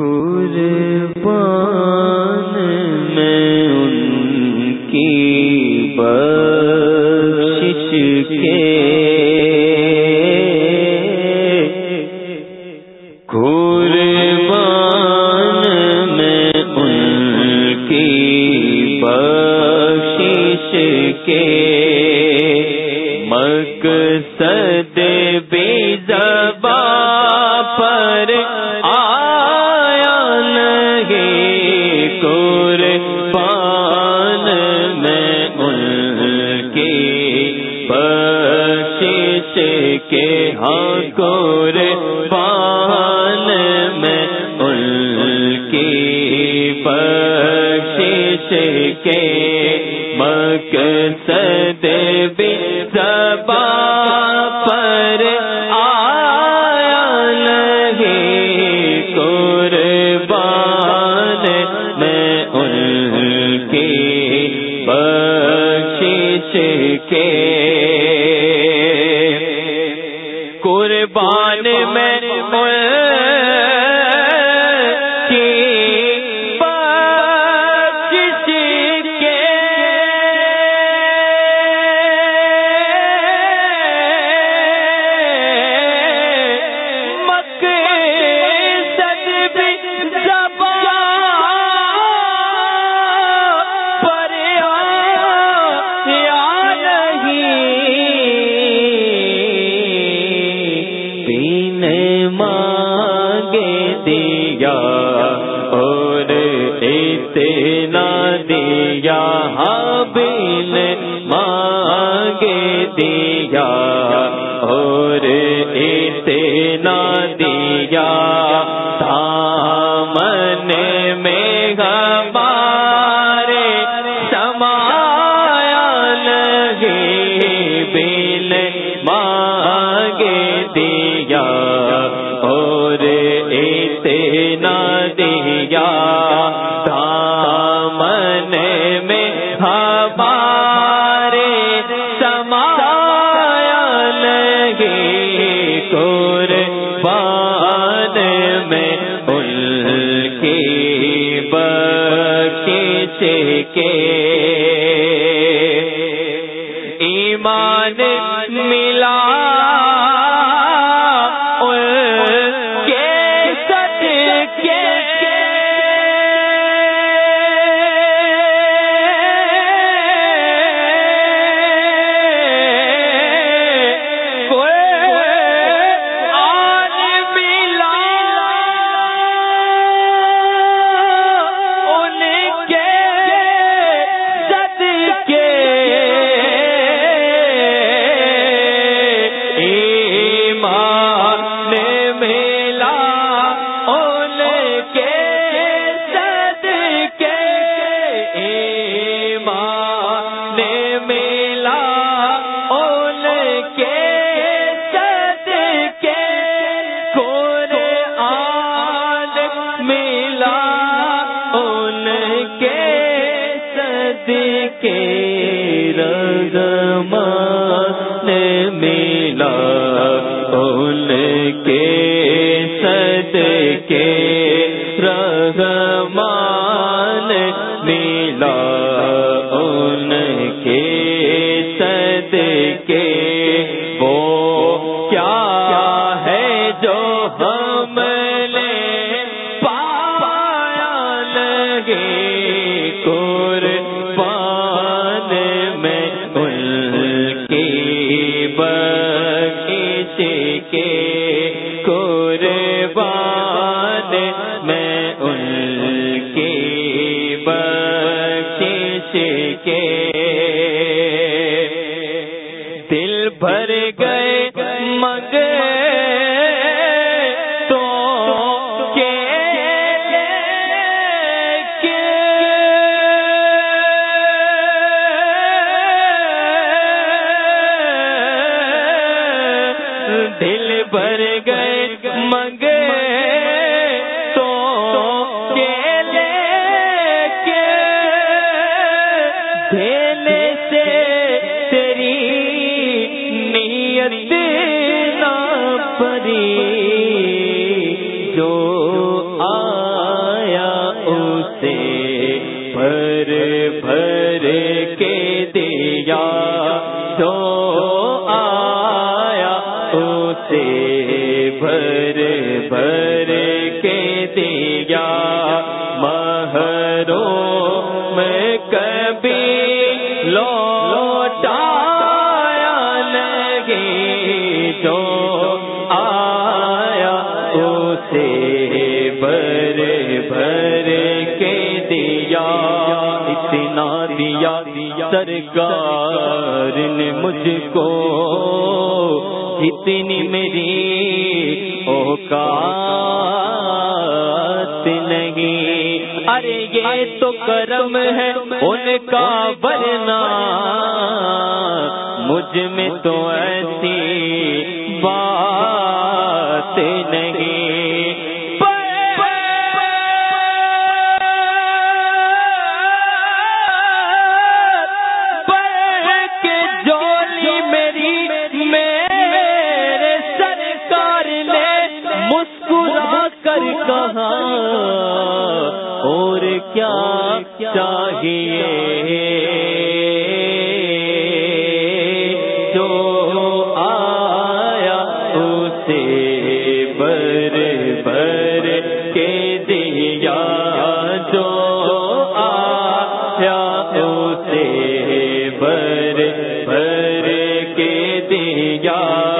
قربان میں ان کی بخشش میں ان کی بخشش کے مقصد کہ ہاں کور بان میں ان کی بخشش کے مقصد بھی زبان کے بان میں دیا اور اتنا دیا حابل مانگے دیا اور اتنا دیا Yeah. میں دیا نہ دیا۔ دامن میں ہمارے سمایا لگے۔ کور بان میں ان کے بکے کے کے میلا کے سد کے رگمان ان کے سد کے کے کے قربان میں ان کے بغیچے کے دل بھر گئے مگر دل بھر گئے منگے تو کیلے کے دھیلے سے تیری نیت نہ پری۔ جو آیا اسے بھر بھر کے دیا مہروں میں کبھی لوٹایا لگی جو آیا اسے بھر بھر کے دیا۔ اتنا دیا، سرکار نے مجھ کو اتنی میری اوقات نہیں۔ ارے، یہ تو کرم ہے ان کا ورنہ۔ مجھ میں تو ایسی بات نہیں۔ کیا چاہیے؟ جو آیا اسے بر بر کے دیا، جو آیا اسے بر بر کے دیا۔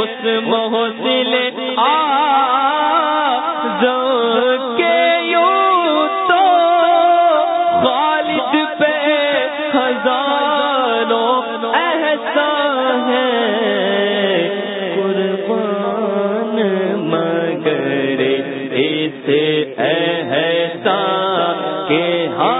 اس محسن آ کے یوں تو خالد پہ ہزاروں ایسا ہے۔ قربان مگر اس ایسا کہ ہاں